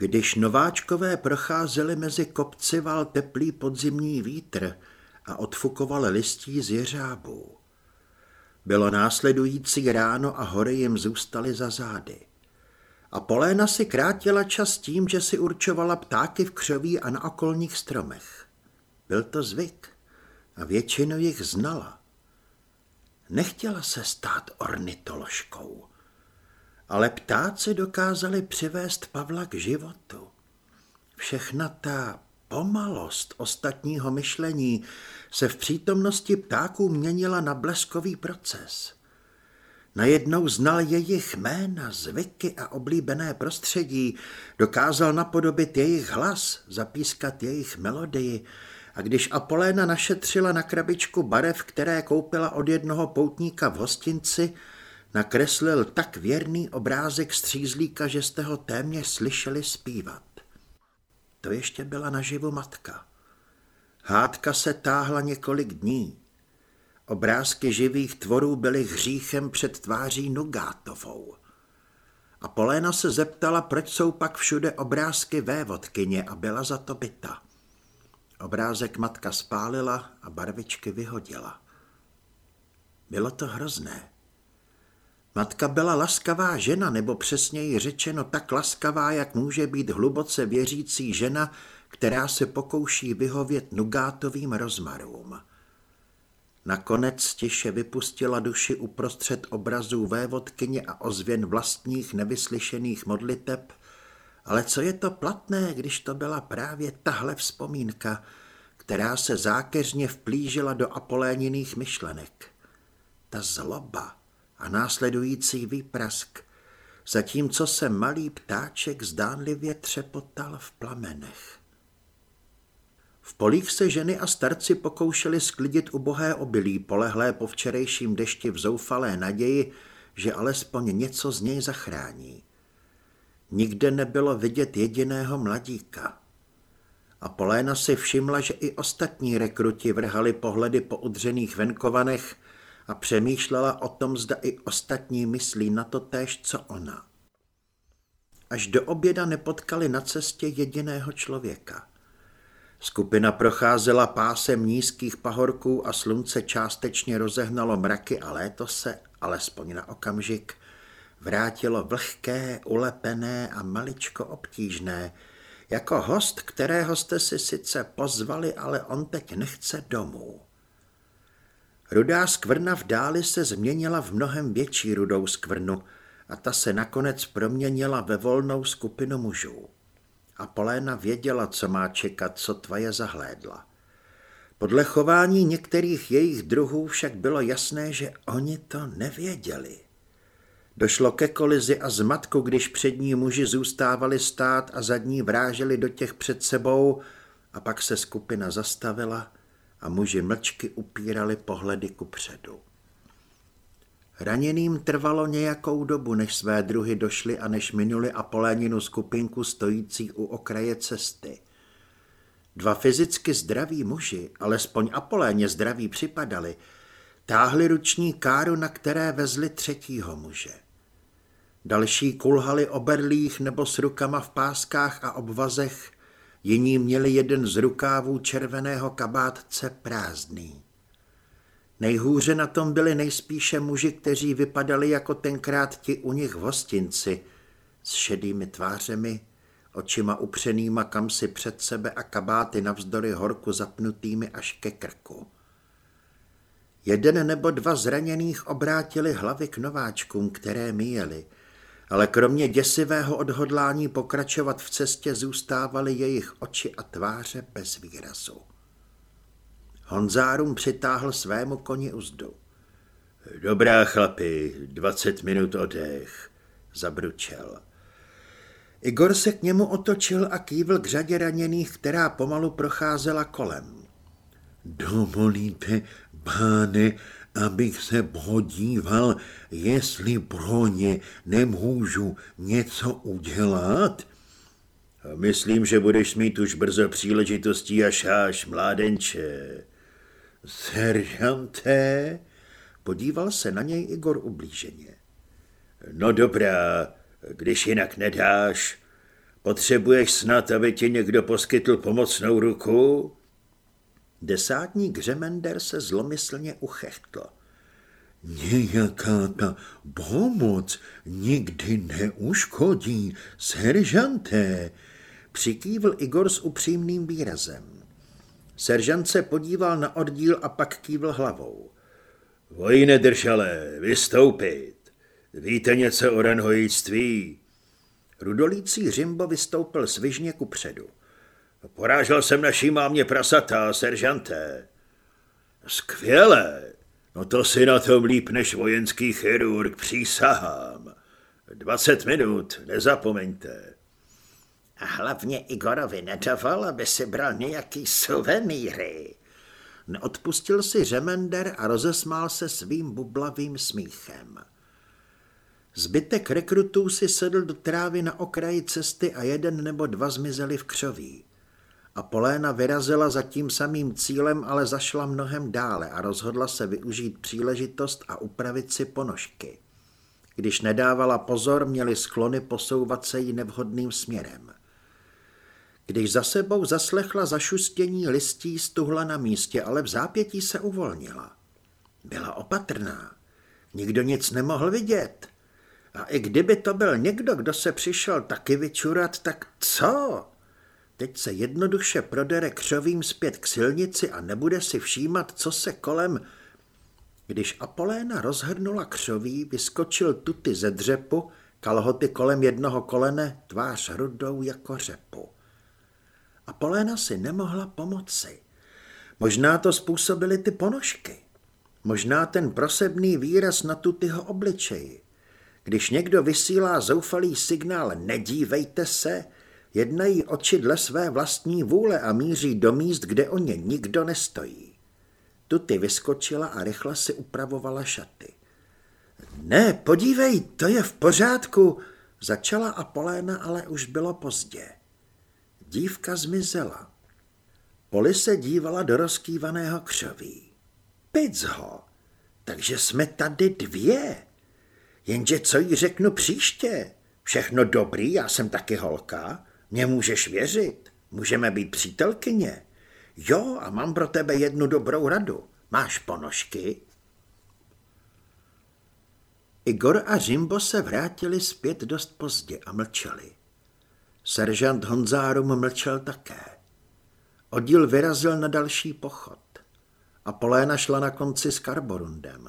Když nováčkové procházeli mezi kopci, val teplý podzimní vítr a odfukoval listí z jeřábů. Bylo následující ráno a hory jim zůstaly za zády. A Poléna si krátila čas tím, že si určovala ptáky v křoví a na okolních stromech. Byl to zvyk a většinu jich znala. Nechtěla se stát ornitoložkou, ale ptáci dokázali přivést Pavla k životu. Všechna ta pomalost ostatního myšlení se v přítomnosti ptáků měnila na bleskový proces. Najednou znal jejich jména, zvyky a oblíbené prostředí, dokázal napodobit jejich hlas, zapískat jejich melodii a když Apoléna našetřila na krabičku barev, které koupila od jednoho poutníka v hostinci, nakreslil tak věrný obrázek střízlíka, že jste ho téměř slyšeli zpívat. To ještě byla naživu matka. Hádka se táhla několik dní. Obrázky živých tvorů byly hříchem před tváří Nugátovou. A Poléna se zeptala, proč jsou pak všude obrázky vévodkyně a byla za to byta. Obrázek matka spálila a barvičky vyhodila. Bylo to hrozné. Matka byla laskavá žena, nebo přesněji řečeno tak laskavá, jak může být hluboce věřící žena, která se pokouší vyhovět nugátovým rozmarům. Nakonec tiše vypustila duši uprostřed obrazů vévodkyně a ozvěn vlastních nevyslyšených modliteb, ale co je to platné, když to byla právě tahle vzpomínka, která se zákeřně vplížila do apoléniných myšlenek. Ta zloba a následující výprask, zatímco se malý ptáček zdánlivě třepotal v plamenech. V polích se ženy a starci pokoušeli sklidit ubohé obilí, polehlé po včerejším dešti v zoufalé naději, že alespoň něco z něj zachrání. Nikde nebylo vidět jediného mladíka. A Poléna si všimla, že i ostatní rekruti vrhali pohledy po udřených venkovanech a přemýšlela o tom, zda i ostatní myslí na to též, co ona. Až do oběda nepotkali na cestě jediného člověka. Skupina procházela pásem nízkých pahorků a slunce částečně rozehnalo mraky a léto se, alespoň na okamžik, vrátilo vlhké, ulepené a maličko obtížné, jako host, kterého jste si sice pozvali, ale on teď nechce domů. Rudá skvrna v dáli se změnila v mnohem větší rudou skvrnu a ta se nakonec proměnila ve volnou skupinu mužů. A Poléna věděla, co má čekat, co tvaje zahlédla. Podle chování některých jejich druhů však bylo jasné, že oni to nevěděli. Došlo ke kolizi a zmatku, když přední muži zůstávali stát a zadní vráželi do těch před sebou a pak se skupina zastavila a muži mlčky upírali pohledy ku předu. Raněným trvalo nějakou dobu, než své druhy došly a než minuli Apoléninu skupinku stojící u okraje cesty. Dva fyzicky zdraví muži, alespoň Apoléně zdraví připadali, táhli ruční káru, na které vezli třetího muže. Další kulhali o berlích nebo s rukama v páskách a obvazech, jiní měli jeden z rukávů červeného kabátce prázdný. Nejhůře na tom byli nejspíše muži, kteří vypadali jako tenkrát ti u nich hostinci, s šedými tvářemi, očima upřenýma kamsi před sebe a kabáty navzdory horku zapnutými až ke krku. Jeden nebo dva zraněných obrátili hlavy k nováčkům, které míjeli – ale kromě děsivého odhodlání pokračovat v cestě zůstávaly jejich oči a tváře bez výrazu. Honzárum přitáhl svému koni uzdu. Dobrá chlapi, dvacet minut odech, zabručel. Igor se k němu otočil a kývl k řadě raněných, která pomalu procházela kolem. Dovolíte, páne, abych se podíval, jestli pro ně nemůžu něco udělat? Myslím, že budeš mít už brzo příležitostí až až, mládenče. Seržante? Podíval se na něj Igor ublíženě. No dobrá, když jinak nedáš. Potřebuješ snad, aby ti někdo poskytl pomocnou ruku? Desátník Řemender se zlomyslně uchechtl. Nějaká ta pomoc nikdy neuškodí, seržanté, přikývl Igor s upřímným výrazem. Seržant se podíval na oddíl a pak kývl hlavou. Vojne držale, vystoupit. Víte něco o ranhojictví? Rudolící Řimbo vystoupil svižně ku předu. Porážel jsem naší mámě prasata, seržanté. Skvěle, no to si na tom líp než vojenský chirurg, přísahám. Dvacet minut, nezapomeňte. A hlavně Igorovi nedovol, aby si bral nějaký suvenýry. Neodpustil si řemender a rozesmál se svým bublavým smíchem. Zbytek rekrutů si sedl do trávy na okraji cesty a jeden nebo dva zmizeli v křoví. A Poléna vyrazila za tím samým cílem, ale zašla mnohem dále a rozhodla se využít příležitost a upravit si ponožky. Když nedávala pozor, měli sklony posouvat se jí nevhodným směrem. Když za sebou zaslechla zašustění listí, stuhla na místě, ale v zápětí se uvolnila. Byla opatrná. Nikdo nic nemohl vidět. A i kdyby to byl někdo, kdo se přišel taky vyčurat, tak co? Teď se jednoduše prodere křovím zpět k silnici a nebude si všímat, co se kolem... Když Apoléna rozhrnula křoví, vyskočil tuty ze dřepu, kalhoty kolem jednoho kolene, tvář rudou jako řepu. Apoléna si nemohla pomoci. Možná to způsobily ty ponožky. Možná ten prosebný výraz na tutyho obličeji. Když někdo vysílá zoufalý signál nedívejte se, jednají oči dle své vlastní vůle a míří do míst, kde o ně nikdo nestojí. Tuty vyskočila a rychle si upravovala šaty. Ne, podívej, to je v pořádku, začala Apoléna, ale už bylo pozdě. Dívka zmizela. Poli se dívala do rozkývaného křoví. Pic ho, takže jsme tady dvě. Jenže co jí řeknu příště? Všechno dobrý, já jsem taky holka. Mě můžeš věřit. Můžeme být přítelkyně. Jo, a mám pro tebe jednu dobrou radu. Máš ponožky? Igor a Řimbo se vrátili zpět dost pozdě a mlčeli. Seržant Honzárum mlčel také. Oddíl vyrazil na další pochod. A Poléna šla na konci s Karborundem.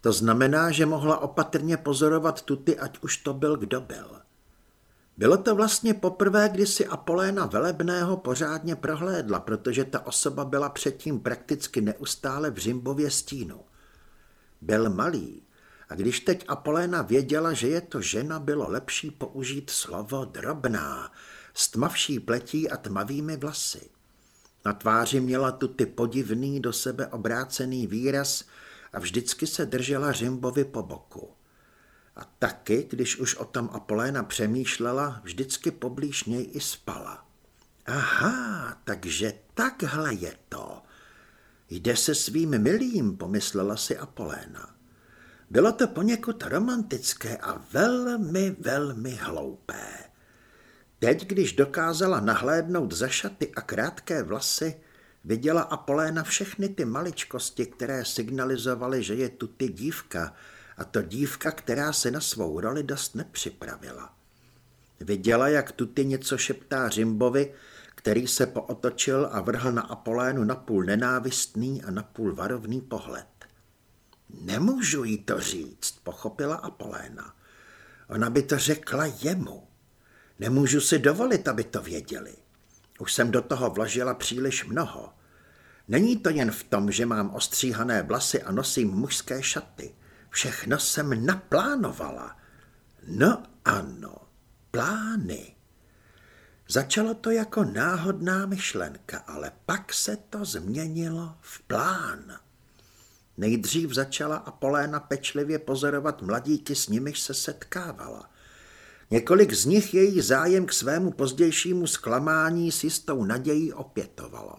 To znamená, že mohla opatrně pozorovat tuty, ať už to byl kdo byl. Bylo to vlastně poprvé, kdy si Apoléna Velebného pořádně prohlédla, protože ta osoba byla předtím prakticky neustále v Řimbově stínu. Byl malý a když teď Apoléna věděla, že je to žena, bylo lepší použít slovo drobná, s tmavší pletí a tmavými vlasy. Na tváři měla tu ty podivný, do sebe obrácený výraz a vždycky se držela Řimbovi po boku. A taky, když už o tom Apoléna přemýšlela, vždycky poblíž něj i spala. Aha, takže takhle je to. Jde se svým milým, pomyslela si Apoléna. Bylo to poněkud romantické a velmi, velmi hloupé. Teď, když dokázala nahlédnout za šaty a krátké vlasy, viděla Apoléna všechny ty maličkosti, které signalizovaly, že je tu ty dívka, a to dívka, která se na svou roli dost nepřipravila. Viděla, jak tuty něco šeptá Řimbovi, který se pootočil a vrhl na Apolénu napůl nenávistný a napůl varovný pohled. Nemůžu jí to říct, pochopila Apoléna. Ona by to řekla jemu. Nemůžu si dovolit, aby to věděli. Už jsem do toho vložila příliš mnoho. Není to jen v tom, že mám ostříhané vlasy a nosím mužské šaty. Všechno jsem naplánovala. No ano, plány. Začalo to jako náhodná myšlenka, ale pak se to změnilo v plán. Nejdřív začala Apoléna pečlivě pozorovat mladíky, s nimiž se setkávala. Několik z nich její zájem k svému pozdějšímu zklamání s jistou nadějí opětovalo.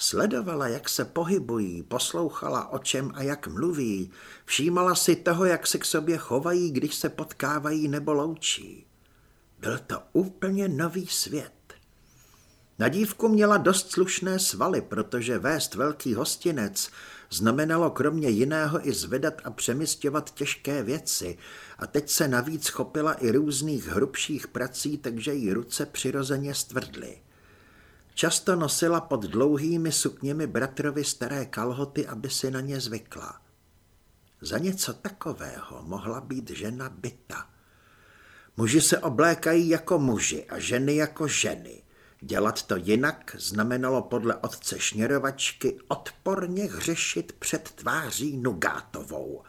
Sledovala, jak se pohybují, poslouchala o čem a jak mluví, všímala si toho, jak se k sobě chovají, když se potkávají nebo loučí. Byl to úplně nový svět. Na dívku měla dost slušné svaly, protože vést velký hostinec znamenalo kromě jiného i zvedat a přemysťovat těžké věci a teď se navíc chopila i různých hrubších prací, takže jí ruce přirozeně stvrdly. Často nosila pod dlouhými sukněmi bratrovi staré kalhoty, aby si na ně zvykla. Za něco takového mohla být žena byta. Muži se oblékají jako muži a ženy jako ženy. Dělat to jinak znamenalo podle otce šněrovačky odporně hřešit před tváří Nugátovou.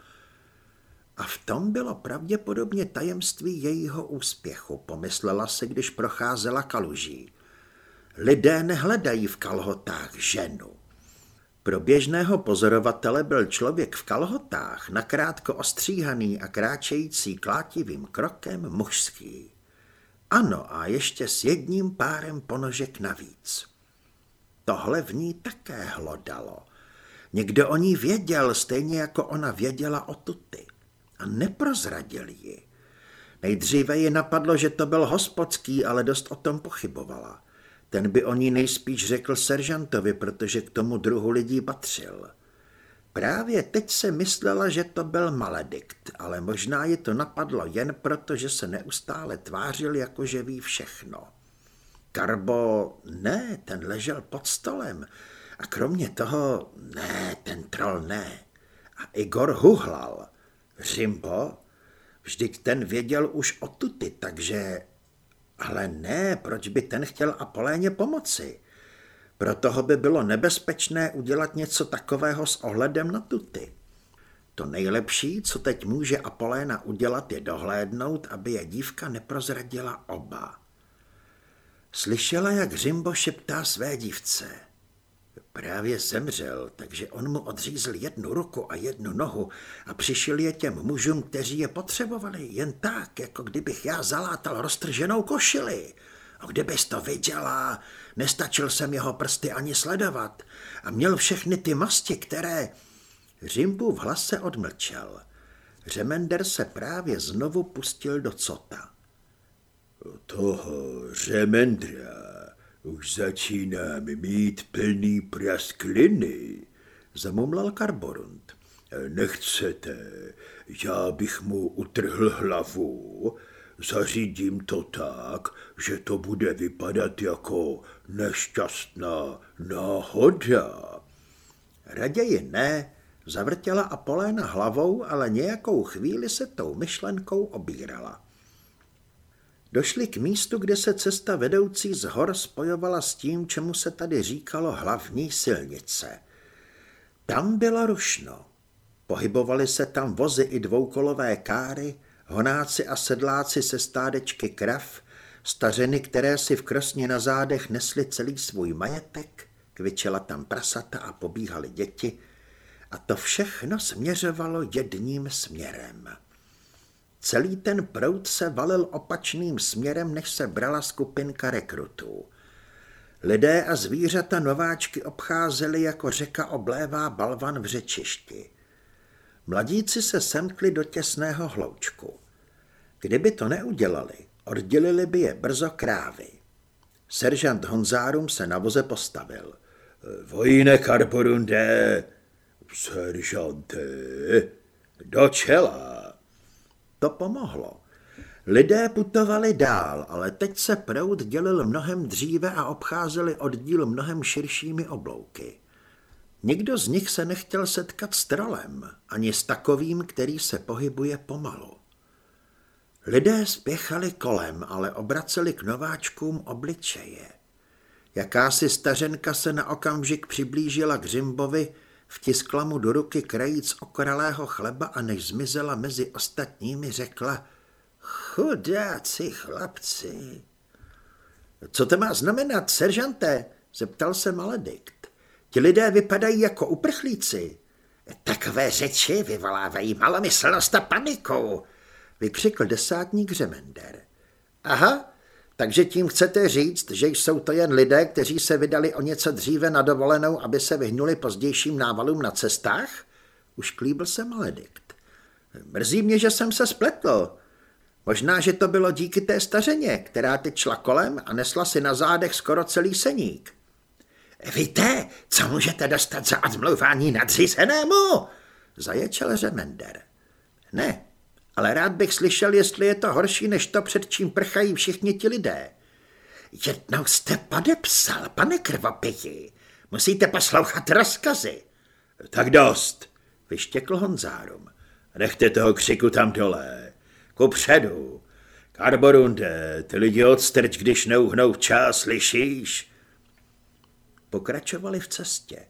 A v tom bylo pravděpodobně tajemství jejího úspěchu, pomyslela se, když procházela kaluží. Lidé nehledají v kalhotách ženu. Pro běžného pozorovatele byl člověk v kalhotách nakrátko ostříhaný a kráčející klátivým krokem mužský. Ano, a ještě s jedním párem ponožek navíc. Tohle v ní také hlodalo. Někdo o ní věděl, stejně jako ona věděla o tuty. A neprozradil ji. Nejdříve ji napadlo, že to byl hospodský, ale dost o tom pochybovala. Ten by o ní nejspíš řekl seržantovi, protože k tomu druhu lidí patřil. Právě teď se myslela, že to byl maledikt, ale možná je to napadlo jen proto, že se neustále tvářil, jako že ví všechno. Karbo, ne, ten ležel pod stolem. A kromě toho, ne, ten troll ne. A Igor huhlal. Řimbo, vždyť ten věděl už o tuty, takže... Ale ne, proč by ten chtěl Apoléně pomoci? Pro toho by bylo nebezpečné udělat něco takového s ohledem na tuty. To nejlepší, co teď může Apoléna udělat, je dohlédnout, aby je dívka neprozradila oba. Slyšela, jak Řimbo šeptá své dívce. Právě zemřel, takže on mu odřízl jednu ruku a jednu nohu a přišel je těm mužům, kteří je potřebovali, jen tak, jako kdybych já zalátal roztrženou košili. A kdybys to viděla, nestačil jsem jeho prsty ani sledovat a měl všechny ty masti, které... v hlase odmlčel. Řemender se právě znovu pustil do cota. Toho Řemendra už začínám mít plný praskliny, zamumlal Karborund. Nechcete, já bych mu utrhl hlavu Zařídím to tak, že to bude vypadat jako nešťastná náhoda. Raději ne, zavrtěla Apoléna hlavou, ale nějakou chvíli se tou myšlenkou obírala. Došli k místu, kde se cesta vedoucí z hor spojovala s tím, čemu se tady říkalo hlavní silnice. Tam bylo rušno. Pohybovaly se tam vozy i dvoukolové káry, honáci a sedláci se stádečky krav, stařeny, které si v krosně na zádech nesly celý svůj majetek, kvičela tam prasata a pobíhaly děti, a to všechno směřovalo jedním směrem. Celý ten proud se valil opačným směrem, než se brala skupinka rekrutů. Lidé a zvířata nováčky obcházeli jako řeka oblévá balvan v řečišti. Mladíci se semkli do těsného hloučku. Kdyby to neudělali, oddělili by je brzo krávy. Seržant Honzárum se na voze postavil. Vojine Karporunde, seržante, do čela. To pomohlo. Lidé putovali dál, ale teď se proud dělil mnohem dříve a obcházeli oddíl mnohem širšími oblouky. Nikdo z nich se nechtěl setkat s trolem, ani s takovým, který se pohybuje pomalu. Lidé spěchali kolem, ale obraceli k nováčkům obličeje. Jakási stařenka se na okamžik přiblížila k Řimbovi, vtiskla mu do ruky krajíc okoralého chleba a než zmizela mezi ostatními, řekla Chudáci chlapci. Co to má znamenat, seržante? zeptal se Maledikt. Ti lidé vypadají jako uprchlíci. Takové řeči vyvolávají malomyslnost a paniku, vykřikl desátník Řemender. Aha, takže tím chcete říct, že jsou to jen lidé, kteří se vydali o něco dříve na dovolenou, aby se vyhnuli pozdějším návalům na cestách? Už klíbil se maledikt. Mrzí mě, že jsem se spletl. Možná, že to bylo díky té stařeně, která teď šla kolem a nesla si na zádech skoro celý seník. Víte, co můžete dostat za odmlouvání nadřízenému? Zaječel Řemender. Ne, ale rád bych slyšel, jestli je to horší, než to, před čím prchají všichni ti lidé. Jednou jste podepsal, pane krvopiti. Musíte poslouchat rozkazy. Tak dost, vyštěkl Honzárum. Nechte toho křiku tam dole. Kupředu. Karborunde, ty lidi odstrč, když neuhnou čas, slyšíš? Pokračovali v cestě.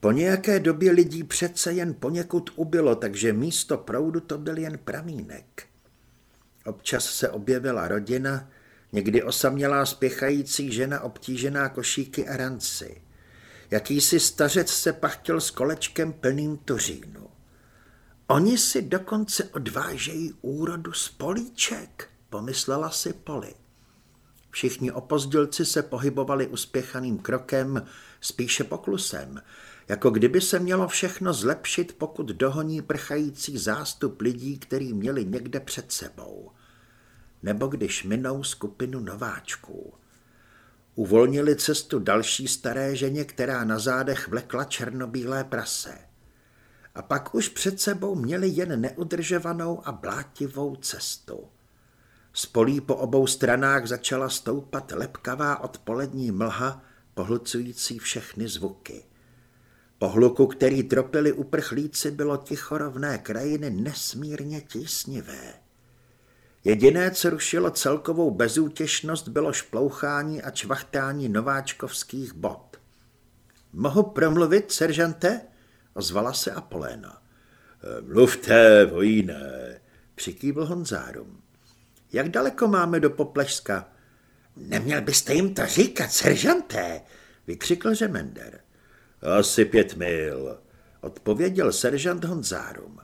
Po nějaké době lidí přece jen poněkud ubylo, takže místo proudu to byl jen pramínek. Občas se objevila rodina, někdy osamělá spěchající žena obtížená košíky a ranci. Jakýsi stařec se pachtil s kolečkem plným tuřínu. Oni si dokonce odvážejí úrodu z políček, pomyslela si Poli. Všichni opozdělci se pohybovali uspěchaným krokem, spíše poklusem, jako kdyby se mělo všechno zlepšit, pokud dohoní prchající zástup lidí, který měli někde před sebou. Nebo když minou skupinu nováčků. Uvolnili cestu další staré ženě, která na zádech vlekla černobílé prase. A pak už před sebou měli jen neudržovanou a blátivou cestu. Z polí po obou stranách začala stoupat lepkavá odpolední mlha, pohlcující všechny zvuky. Po hluku, který tropili uprchlíci, bylo tichorovné krajiny nesmírně tísnivé. Jediné, co rušilo celkovou bezútěšnost, bylo šplouchání a čvachtání nováčkovských bot. Mohu promluvit, seržante? Ozvala se Apoléna. Mluvte, vojíne, přikývl Honzárum. Jak daleko máme do Poplešska? Neměl byste jim to říkat, seržante, vykřikl Řemender. Asi pět mil, odpověděl seržant Honzárum.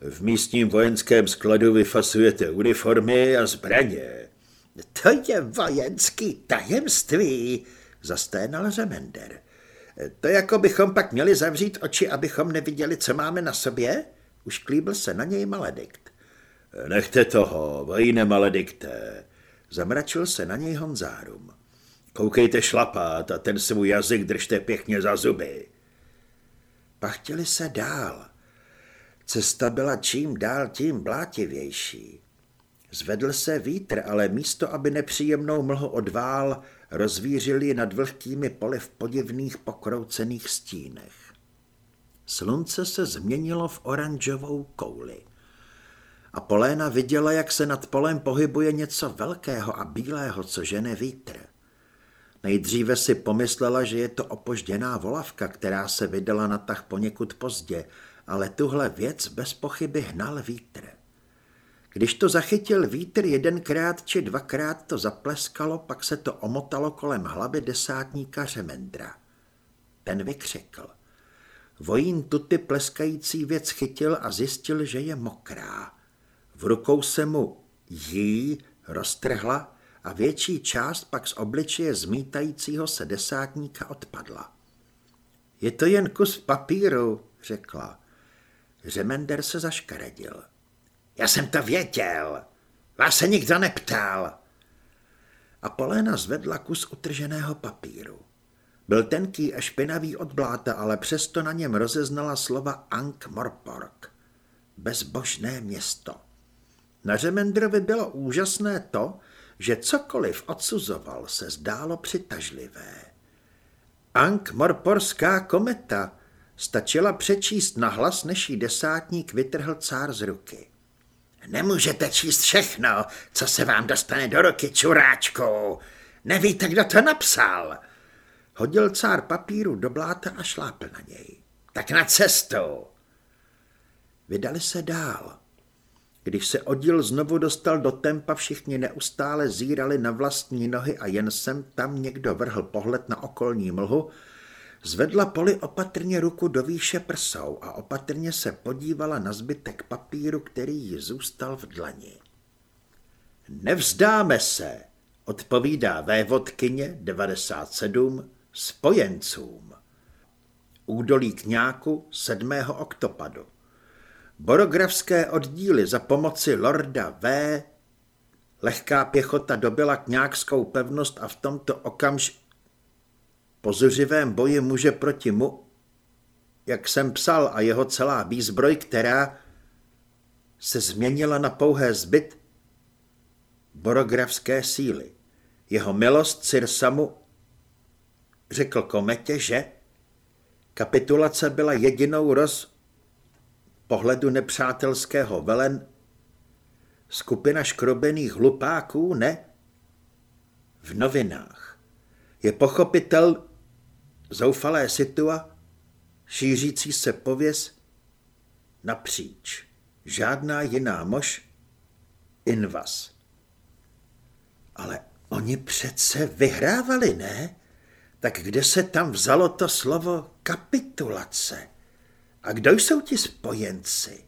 V místním vojenském skladu vyfasujete uniformy a zbraně. To je vojenský tajemství, zasténal Řemender. To jako bychom pak měli zavřít oči, abychom neviděli, co máme na sobě? Už klíbil se na něj maledikt. Nechte toho, vojne maledikte. Zamračil se na něj Honzárum. Koukejte šlapat a ten svůj jazyk držte pěkně za zuby. Pachtili se dál. Cesta byla čím dál tím blátivější. Zvedl se vítr, ale místo, aby nepříjemnou mlhu odvál, rozvířil ji nad vlhkými poli v podivných pokroucených stínech. Slunce se změnilo v oranžovou kouli. A Poléna viděla, jak se nad polem pohybuje něco velkého a bílého, co žene vítr. Nejdříve si pomyslela, že je to opožděná volavka, která se vydala na tah poněkud pozdě, ale tuhle věc bez pochyby hnal vítr. Když to zachytil vítr jedenkrát či dvakrát to zapleskalo, pak se to omotalo kolem hlavy desátníka Řemendra. Ten vykřikl. Vojín tuty pleskající věc chytil a zjistil, že je mokrá. V rukou se mu jí roztrhla a větší část pak z obličeje zmítajícího se desátníka odpadla. Je to jen kus papíru, řekla. Řemender se zaškaredil. Já jsem to věděl. Vás se nikdo neptal. A Poléna zvedla kus utrženého papíru. Byl tenký a špinavý od bláta, ale přesto na něm rozeznala slova Ankh Morpork. Bezbožné město. Na Řemendrovi bylo úžasné to, že cokoliv odsuzoval se zdálo přitažlivé. Ankh Morporská kometa stačila přečíst nahlas, než jí desátník vytrhl cár z ruky. Nemůžete číst všechno, co se vám dostane do ruky, čuráčku. Nevíte, kdo to napsal. Hodil cár papíru do bláta a šlápl na něj. Tak na cestu. Vydali se dál. Když se oddíl znovu dostal do tempa, všichni neustále zírali na vlastní nohy a jen sem tam někdo vrhl pohled na okolní mlhu, zvedla Poli opatrně ruku do výše prsou a opatrně se podívala na zbytek papíru, který jí zůstal v dlani. Nevzdáme se, odpovídá vévodkyně 97 spojencům. Údolí kňáku 7. oktopadu. Borografské oddíly za pomoci Lorda V Lehká pěchota dobila kňákskou pevnost a v tomto okamž pozuřivém boji muže proti mu, jak jsem psal, a jeho celá výzbroj, která se změnila na pouhé zbyt borografské síly. Jeho milost Cirsamu řekl kometě, že kapitulace byla jedinou roz pohledu nepřátelského velen skupina škrobených hlupáků, ne? V novinách je pochopitel zoufalé situa, šířící se pověs napříč. Žádná jiná mož, invas. Ale oni přece vyhrávali, ne? Tak kde se tam vzalo to slovo kapitulace? A kdo jsou ti spojenci?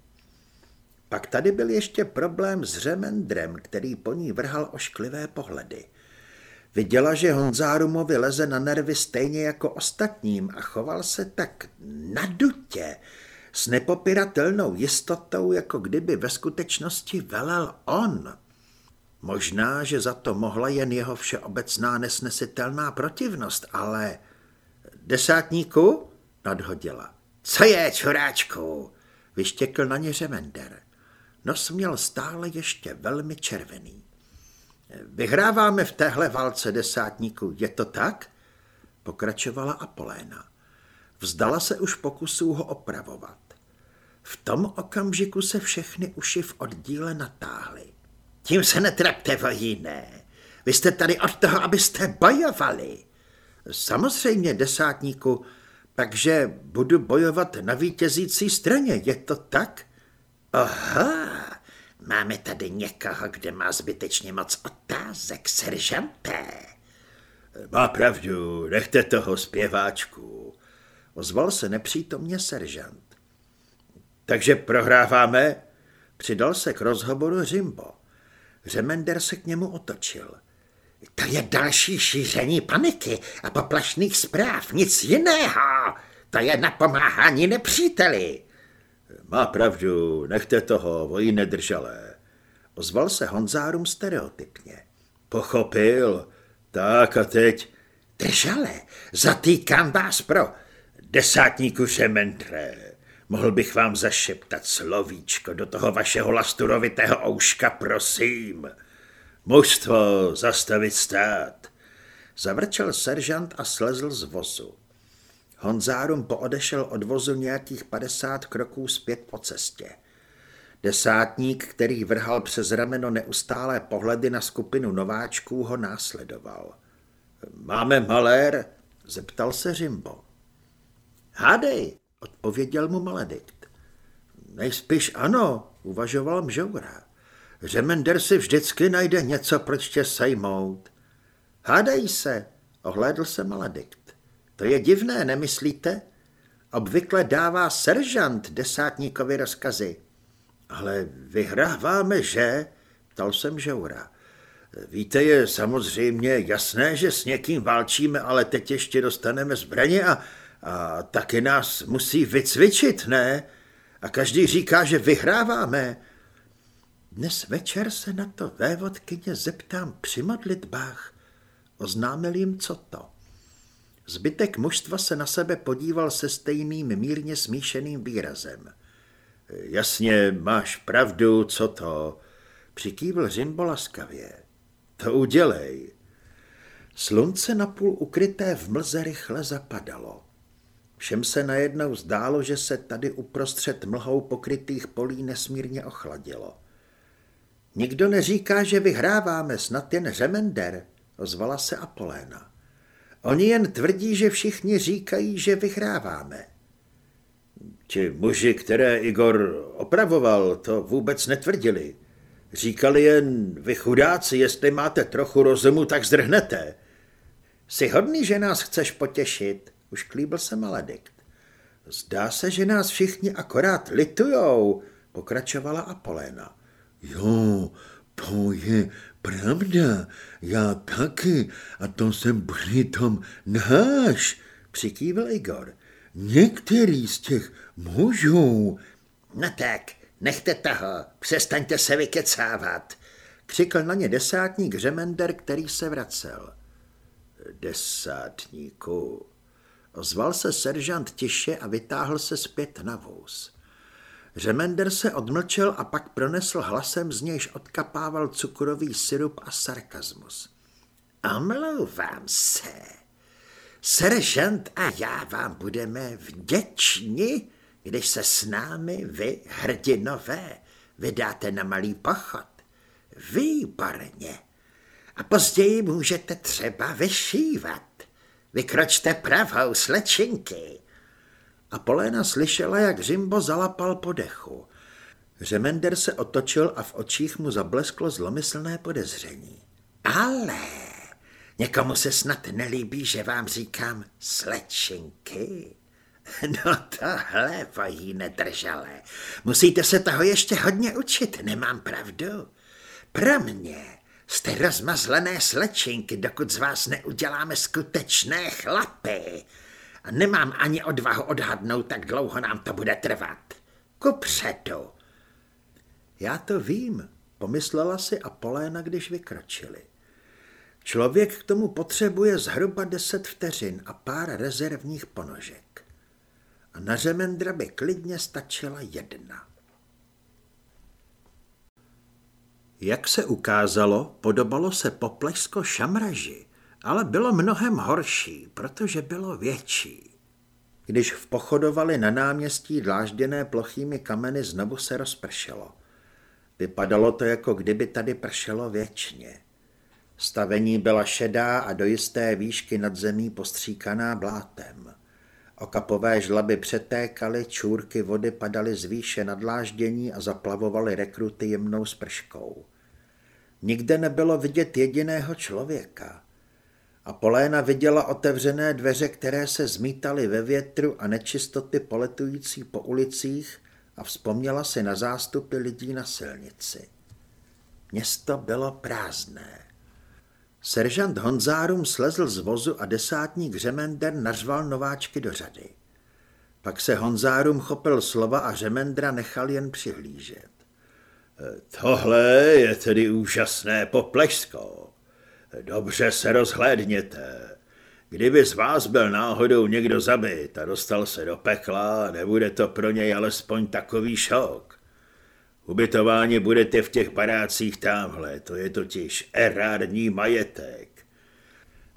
Pak tady byl ještě problém s Řemendrem, který po ní vrhal ošklivé pohledy. Viděla, že Honzárumovi leze na nervy stejně jako ostatním a choval se tak nadutě, s nepopiratelnou jistotou, jako kdyby ve skutečnosti velel on. Možná, že za to mohla jen jeho všeobecná nesnesitelná protivnost, ale... Desátníku? Nadhodila. Co je, čuráčku? Vyštěkl na ně Řemender. Nos měl stále ještě velmi červený. Vyhráváme v téhle válce desátníků, je to tak? Pokračovala Apoléna. Vzdala se už pokusů ho opravovat. V tom okamžiku se všechny uši v oddíle natáhly. Tím se netrapte, vojíné. Vy jste tady od toho, abyste bojovali. Samozřejmě, desátníku, takže budu bojovat na vítězící straně, je to tak? Aha, máme tady někoho, kde má zbytečně moc otázek, seržanté. Má pravdu, nechte toho zpěváčku. Ozval se nepřítomně seržant. Takže prohráváme? Přidal se k rozhovoru Řimbo. Řemender se k němu otočil. To je další šíření paniky a poplašných zpráv, nic jiného. To je napomáhání nepříteli. Má pravdu, nechte toho, vojí nedržalé. Ozval se Honzárum stereotypně. Pochopil. Tak a teď... Držale, zatýkám vás pro desátníku Šemendre. Mohl bych vám zašeptat slovíčko do toho vašeho lasturovitého ouška, prosím. Mužstvo zastavit stát. Zavrčel seržant a slezl z vozu. Honzárum poodešel od vozu nějakých 50 kroků zpět po cestě. Desátník, který vrhal přes rameno neustálé pohledy na skupinu nováčků, ho následoval. Máme malér? zeptal se Řimbo. Hádej, odpověděl mu Maledikt. Nejspíš ano, uvažoval Mžoura. Řemender si vždycky najde něco, proč tě sejmout. Hádej se, ohlédl se Maledikt. To je divné, nemyslíte? Obvykle dává seržant desátníkovi rozkazy. Ale vyhráváme, že? Ptal jsem Žoura. Víte, je samozřejmě jasné, že s někým válčíme, ale teď ještě dostaneme zbraně a, a taky nás musí vycvičit, ne? A každý říká, že vyhráváme. Dnes večer se na to vévodkyně zeptám při modlitbách. Oznámil jim, co to. Zbytek mužstva se na sebe podíval se stejným mírně smíšeným výrazem. Jasně, máš pravdu, co to? Přikývl Řimbo laskavě. To udělej. Slunce napůl ukryté v mlze rychle zapadalo. Všem se najednou zdálo, že se tady uprostřed mlhou pokrytých polí nesmírně ochladilo. Nikdo neříká, že vyhráváme, snad jen Řemender, ozvala se Apoléna. Oni jen tvrdí, že všichni říkají, že vyhráváme. Ti muži, které Igor opravoval, to vůbec netvrdili. Říkali jen, vy chudáci, jestli máte trochu rozumu, tak zdrhnete. Jsi hodný, že nás chceš potěšit, už klíbil se Maledikt. Zdá se, že nás všichni akorát litujou, pokračovala Apoléna. Jo, to je pravda, já taky, a to jsem přitom náš, přikývil Igor. Některý z těch mužů... No tak, nechte toho, přestaňte se vykecávat. Křikl na ně desátník Řemender, který se vracel. Desátníku. Ozval se seržant tiše a vytáhl se zpět na vůz. Řemender se odmlčel a pak pronesl hlasem, z nějž odkapával cukrový syrup a sarkazmus. Omlouvám se. Seržant a já vám budeme vděční, když se s námi vy, hrdinové, vydáte na malý pochod. Výborně. A později můžete třeba vyšívat. Vykročte pravou, slečinky. A Poléna slyšela, jak Řimbo zalapal po dechu. Řemender se otočil a v očích mu zablesklo zlomyslné podezření. Ale někomu se snad nelíbí, že vám říkám slečinky. No tohle vojí nedržale. Musíte se toho ještě hodně učit, nemám pravdu. Pro mě jste rozmazlené slečinky, dokud z vás neuděláme skutečné chlapy. A nemám ani odvahu odhadnout, tak dlouho nám to bude trvat. Kupředu. Já to vím, pomyslela si Apoléna, když vykročili. Člověk k tomu potřebuje zhruba deset vteřin a pár rezervních ponožek. A na řemendra by klidně stačila jedna. Jak se ukázalo, podobalo se poplesko šamraži, ale bylo mnohem horší, protože bylo větší. Když vpochodovali na náměstí dlážděné plochými kameny, znovu se rozpršelo. Vypadalo to, jako kdyby tady pršelo věčně. Stavení byla šedá a do jisté výšky nad zemí postříkaná blátem. Okapové žlaby přetékaly, čůrky vody padaly z výše nadláždění a zaplavovaly rekruty jemnou sprškou. Nikde nebylo vidět jediného člověka. A Poléna viděla otevřené dveře, které se zmítaly ve větru a nečistoty poletující po ulicích a vzpomněla si na zástupy lidí na silnici. Město bylo prázdné. Seržant Honzárum slezl z vozu a desátník Řemender nařval nováčky do řady. Pak se Honzárum chopil slova a Řemendra nechal jen přihlížet. Tohle je tedy úžasné poplešsko. Dobře se rozhlédněte. Kdyby z vás byl náhodou někdo zabit a dostal se do pekla, nebude to pro něj alespoň takový šok. Ubytováni budete v těch barácích tamhle, to je totiž erární majetek.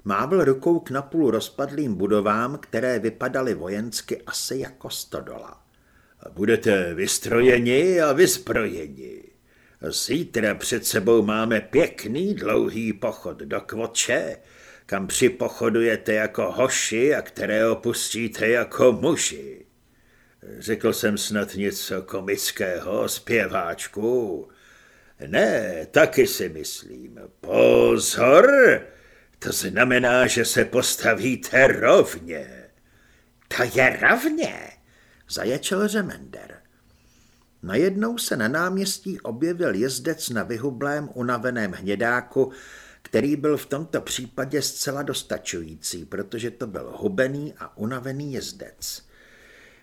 Mávl rukou k napůl rozpadlým budovám, které vypadaly vojensky asi jako stodola. Budete vystrojeni a vyzbrojeni. Zítra před sebou máme pěkný dlouhý pochod do Kvoče, kam připochodujete jako hoši a které opustíte jako muži. Řekl jsem snad něco komického, zpěváčku. Ne, taky si myslím. Pozor, to znamená, že se postavíte rovně. To je rovně, zaječel Řemender. Najednou se na náměstí objevil jezdec na vyhublém unaveném hnědáku, který byl v tomto případě zcela dostačující, protože to byl hubený a unavený jezdec.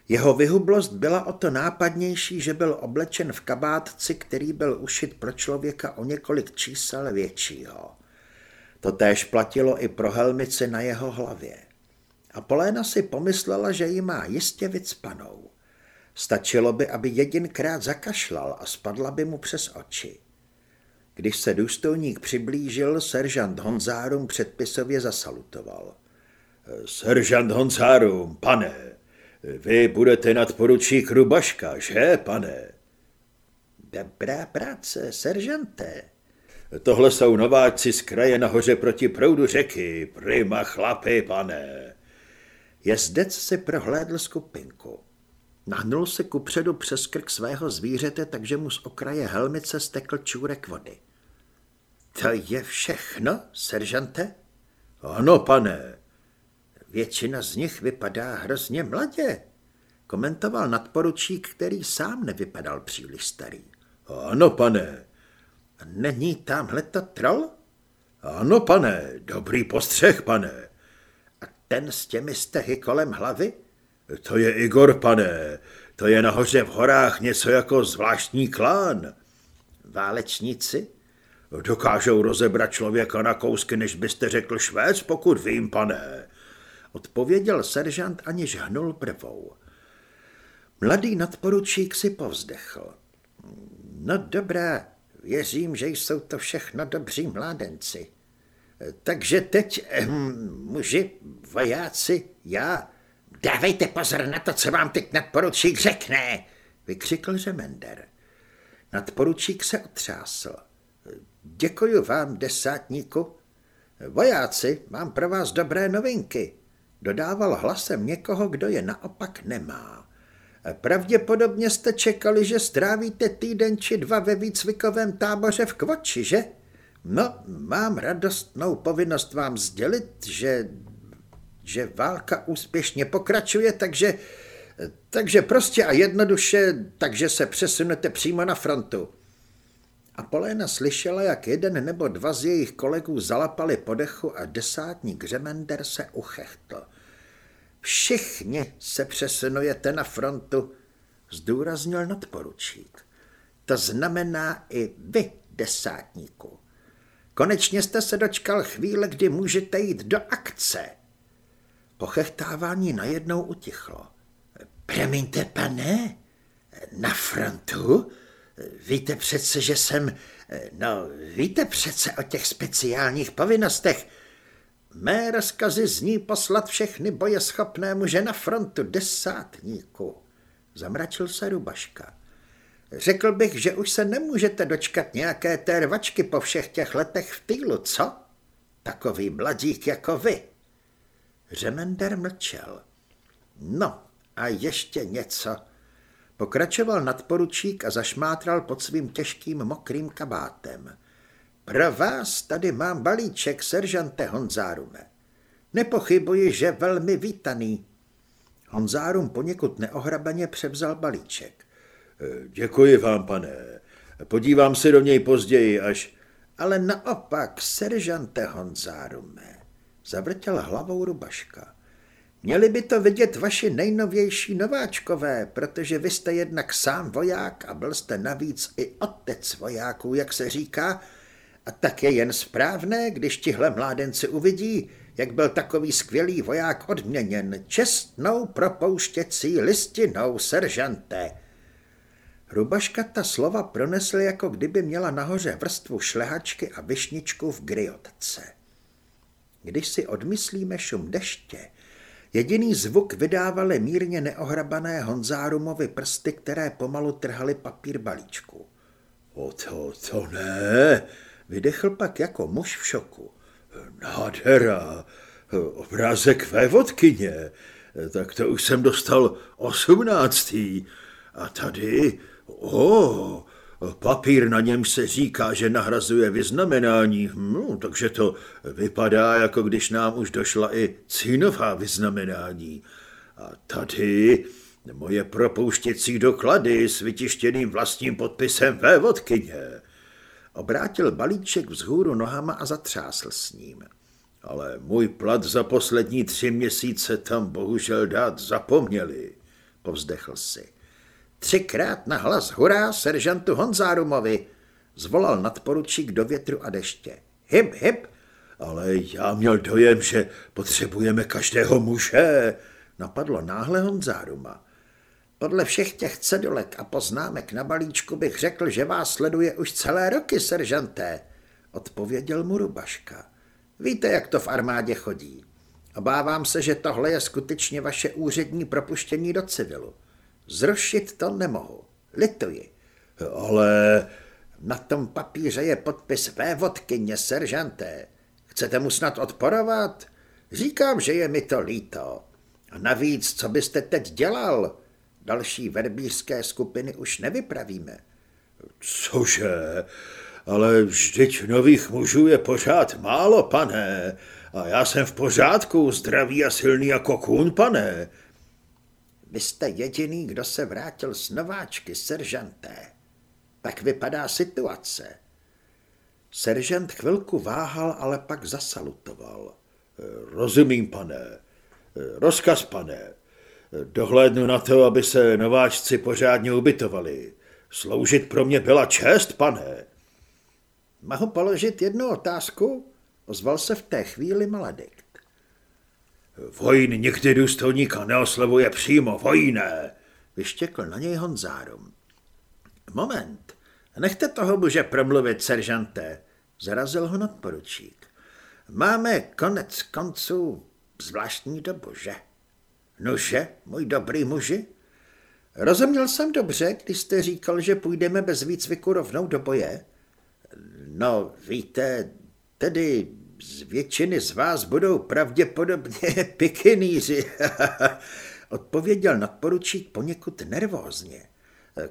Jeho vyhublost byla o to nápadnější, že byl oblečen v kabátci, který byl ušit pro člověka o několik čísel většího. Totéž platilo i pro helmici na jeho hlavě. A Poléna si pomyslela, že ji má jistě vycpanou. Stačilo by, aby jedinkrát zakašlal a spadla by mu přes oči. Když se důstojník přiblížil, seržant Honzárum předpisově zasalutoval. Seržant Honzárum, pane, vy budete nadporučík Rubaška, že, pane? Dobrá práce, seržante. Tohle jsou nováci z kraje nahoře proti proudu řeky. Prima chlapy, pane. Jezdec si prohlédl skupinku. Nahnul se kupředu přes krk svého zvířete, takže mu z okraje helmice stekl čůrek vody. To je všechno, seržante? Ano, pane. Většina z nich vypadá hrozně mladě, komentoval nadporučík, který sám nevypadal příliš starý. Ano, pane. Není tamhle to troll? Ano, pane, dobrý postřeh, pane. A ten s těmi stehy kolem hlavy? To je Igor, pane. To je nahoře v horách něco jako zvláštní klán. Válečníci? Dokážou rozebrat člověka na kousky, než byste řekl švéc, pokud vím, pane. Odpověděl seržant, aniž hnul prvou. Mladý nadporučík si povzdechl. No dobré, věřím, že jsou to všechno dobří mládenci. Takže teď, hm, muži, vojáci, já, dávejte pozor na to, co vám teď nadporučík řekne, vykřikl Řemender. Nadporučík se otřásl. Děkuji vám, desátníku. Vojáci, mám pro vás dobré novinky. Dodával hlasem někoho, kdo je naopak nemá. Pravděpodobně jste čekali, že strávíte týden či dva ve výcvikovém táboře v Kvoči, že? No, mám radostnou povinnost vám sdělit, že, že válka úspěšně pokračuje, takže, takže prostě a jednoduše, takže se přesunete přímo na frontu. A Poléna slyšela, jak jeden nebo dva z jejich kolegů zalapali podechu a desátník Řemender se uchechtl. Všichni se přesunujete na frontu, zdůraznil nadporučík. To znamená i vy, desátníku. Konečně jste se dočkal chvíle, kdy můžete jít do akce. Pochechtávání najednou utichlo. Promiňte, pane, na frontu? Víte přece, že jsem... No, víte přece o těch speciálních povinnostech. Mé rozkazy zní poslat všechny bojeschopné muže na frontu desátníku. Zamračil se Rubaška. Řekl bych, že už se nemůžete dočkat nějaké té rvačky po všech těch letech v týlu, co? Takový mladík jako vy. Řemender mlčel. No, a ještě něco. Pokračoval nadporučík a zašmátral pod svým těžkým mokrým kabátem. Pro vás tady mám balíček, seržante Honzárume. Nepochybuji, že velmi vítaný. Honzárum poněkud neohrabaně převzal balíček. Děkuji vám, pane. Podívám se do něj později, až... Ale naopak, seržante Honzárume, zavrtěl hlavou Rubaška. Měli by to vidět vaši nejnovější nováčkové, protože vy jste jednak sám voják a byl jste navíc i otec vojáků, jak se říká, a tak je jen správné, když tihle mládenci uvidí, jak byl takový skvělý voják odměněn čestnou propouštěcí listinou seržante. Hrubaška ta slova pronesl, jako kdyby měla nahoře vrstvu šlehačky a vyšničku v griotce. Když si odmyslíme šum deště, jediný zvuk vydávaly mírně neohrabané Honzárumovi prsty, které pomalu trhaly papír balíčku. O to, to ne, Vydechl pak jako muž v šoku. Nádhera, obrázek vévodkyně, tak to už jsem dostal osmnáctý. A tady, o, papír na něm se říká, že nahrazuje vyznamenání, no, takže to vypadá, jako když nám už došla i cínová vyznamenání. A tady moje propouštěcí doklady s vytištěným vlastním podpisem vévodkyně. Obrátil balíček vzhůru nohama a zatřásl s ním. Ale můj plat za poslední tři měsíce tam bohužel dát zapomněli, povzdechl si. Třikrát na hlas hurá seržantu Honzárumovi, zvolal nadporučík do větru a deště. Hip, hip, ale já měl dojem, že potřebujeme každého muže, napadlo náhle Honzáruma. Podle všech těch cedulek a poznámek na balíčku bych řekl, že vás sleduje už celé roky, seržanté, odpověděl mu Rubaška. Víte, jak to v armádě chodí. Obávám se, že tohle je skutečně vaše úřední propuštění do civilu. Zrušit to nemohu. Lituji. Ale na tom papíře je podpis vévodkyně, seržanté. Chcete mu snad odporovat? Říkám, že je mi to líto. A navíc, co byste teď dělal? Další verbířské skupiny už nevypravíme. Cože? Ale vždyť nových mužů je pořád málo, pane. A já jsem v pořádku, zdravý a silný jako kůň, pane. Vy jste jediný, kdo se vrátil z nováčky, seržanté. Tak vypadá situace. Seržant chvilku váhal, ale pak zasalutoval. Rozumím, pane. Rozkaz, pane. Dohlédnu na to, aby se nováčci pořádně ubytovali. Sloužit pro mě byla čest, pane. Mohu položit jednu otázku? Ozval se v té chvíli Maledikt. Vojn nikdy důstojníka neoslovuje přímo, vojné, vyštěkl na něj Honzárum. Moment, nechte toho muže promluvit, seržanté, zarazil ho nadporučík. Máme konec konců zvláštní dobu, že? Nože, můj dobrý muži? Rozuměl jsem dobře, když jste říkal, že půjdeme bez výcviku rovnou do boje? No, víte, tedy z většiny z vás budou pravděpodobně pikiníři, odpověděl nadporučík poněkud nervózně.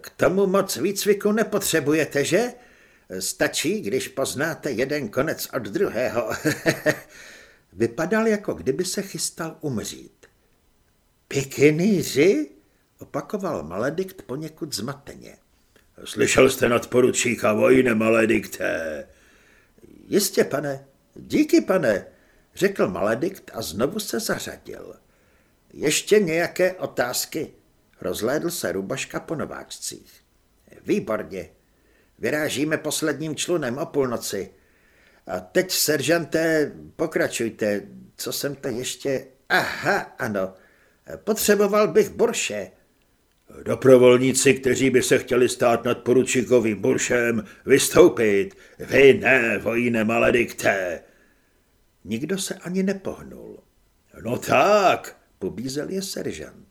K tomu moc výcviku nepotřebujete, že? Stačí, když poznáte jeden konec od druhého. Vypadal, jako kdyby se chystal umřít. Pikiníři? Opakoval Maledikt poněkud zmateně. Slyšel jste nadporučíka vojny, Maledikté? Jistě, pane. Díky, pane, řekl Maledikt a znovu se zařadil. Ještě nějaké otázky? Rozhlédl se Rubaška po nováčcích. Výborně. Vyrážíme posledním člunem o půlnoci. A teď, seržanté, pokračujte. Co jsem to ještě... Aha, ano. Potřeboval bych borše. Doprovolníci, kteří by se chtěli stát nad poručíkovým buršem, vystoupit. Vy ne, vojne maledikté. Nikdo se ani nepohnul. No tak, pobízel je seržant.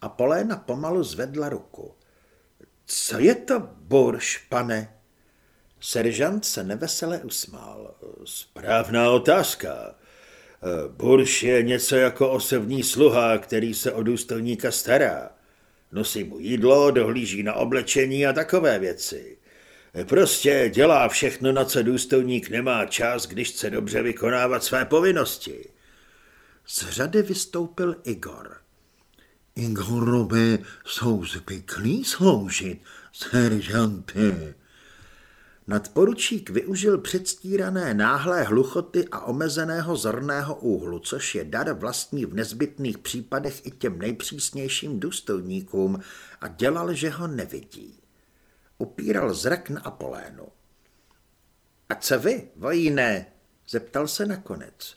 A Poléna pomalu zvedla ruku. Co je to burš, pane? Seržant se nevesele usmál. Správná otázka. Burš je něco jako osobní sluha, který se o důstojníka stará. Nosí mu jídlo, dohlíží na oblečení a takové věci. Prostě dělá všechno, na co důstojník nemá čas, když chce dobře vykonávat své povinnosti. Z řady vystoupil Igor. Igorové jsou zvyklí sloužit, seržanty. Nadporučík využil předstírané náhlé hluchoty a omezeného zorného úhlu, což je dar vlastní v nezbytných případech i těm nejpřísnějším důstojníkům a dělal, že ho nevidí. Upíral zrak na Apolénu. A co vy, vojíne? zeptal se nakonec.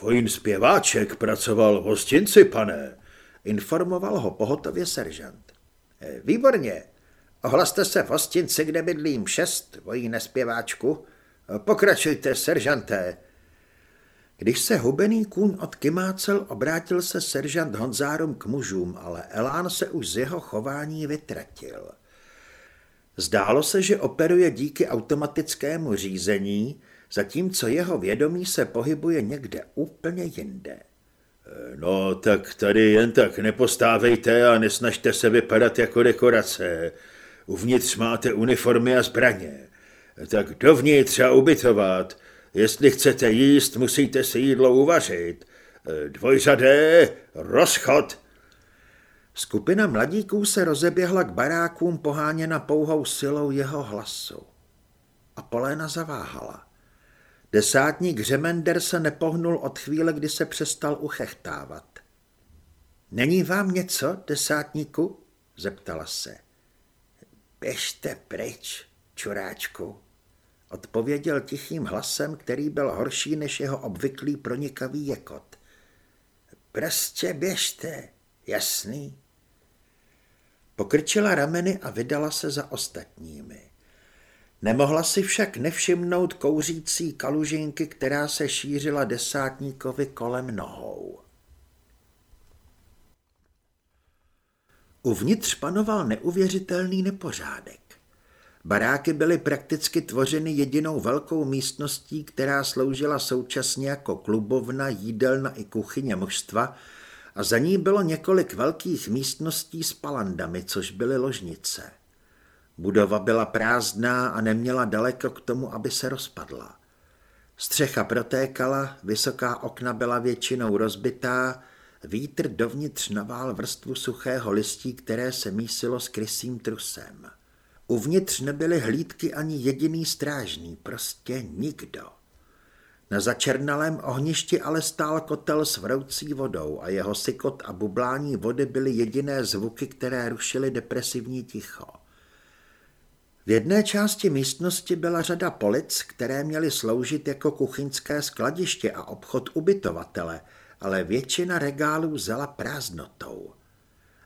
Vojín zpěváček pracoval v hostinci, pane, informoval ho pohotově seržant. Výborně, Ohlaste se v hostinci, kde bydlím šest, vojí nespěváčku. Pokračujte, seržanté. Když se hubený kůň odkymácel, obrátil se seržant Honzárum k mužům, ale Elán se už z jeho chování vytratil. Zdálo se, že operuje díky automatickému řízení, zatímco jeho vědomí se pohybuje někde úplně jinde. No, tak tady jen tak nepostávejte a nesnažte se vypadat jako dekorace. Uvnitř máte uniformy a zbraně. Tak dovnitř a ubytovat. Jestli chcete jíst, musíte si jídlo uvařit. Dvojřadé, rozchod. Skupina mladíků se rozeběhla k barákům poháněna pouhou silou jeho hlasu. A Poléna zaváhala. Desátník Řemender se nepohnul od chvíle, kdy se přestal uchechtávat. Není vám něco, desátníku? zeptala se. Běžte pryč, čuráčku, odpověděl tichým hlasem, který byl horší než jeho obvyklý pronikavý jekot. Prostě běžte, jasný? Pokrčila rameny a vydala se za ostatními. Nemohla si však nevšimnout kouřící kalužinky, která se šířila desátníkovi kolem nohou. Uvnitř panoval neuvěřitelný nepořádek. Baráky byly prakticky tvořeny jedinou velkou místností, která sloužila současně jako klubovna, jídelna i kuchyně mužstva a za ní bylo několik velkých místností s palandami, což byly ložnice. Budova byla prázdná a neměla daleko k tomu, aby se rozpadla. Střecha protékala, vysoká okna byla většinou rozbitá, Vítr dovnitř navál vrstvu suchého listí, které se mísilo s krysím trusem. Uvnitř nebyly hlídky ani jediný strážný, prostě nikdo. Na začernalém ohništi ale stál kotel s vroucí vodou a jeho sykot a bublání vody byly jediné zvuky, které rušily depresivní ticho. V jedné části místnosti byla řada polic, které měly sloužit jako kuchyňské skladiště a obchod ubytovatele, ale většina regálů zela prázdnotou.